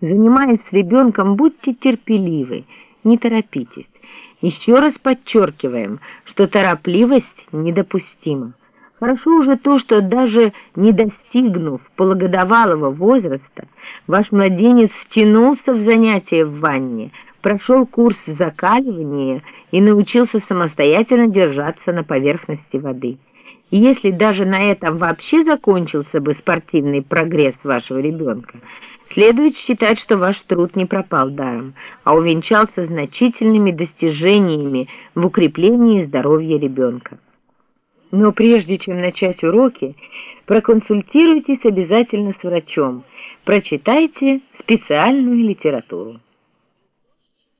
Занимаясь с ребенком, будьте терпеливы, не торопитесь. Еще раз подчеркиваем, что торопливость недопустима. Хорошо уже то, что даже не достигнув полугодовалого возраста, ваш младенец втянулся в занятия в ванне, прошел курс закаливания и научился самостоятельно держаться на поверхности воды. И если даже на этом вообще закончился бы спортивный прогресс вашего ребенка, следует считать, что ваш труд не пропал даром, а увенчался значительными достижениями в укреплении здоровья ребенка. Но прежде чем начать уроки, проконсультируйтесь обязательно с врачом, прочитайте специальную литературу.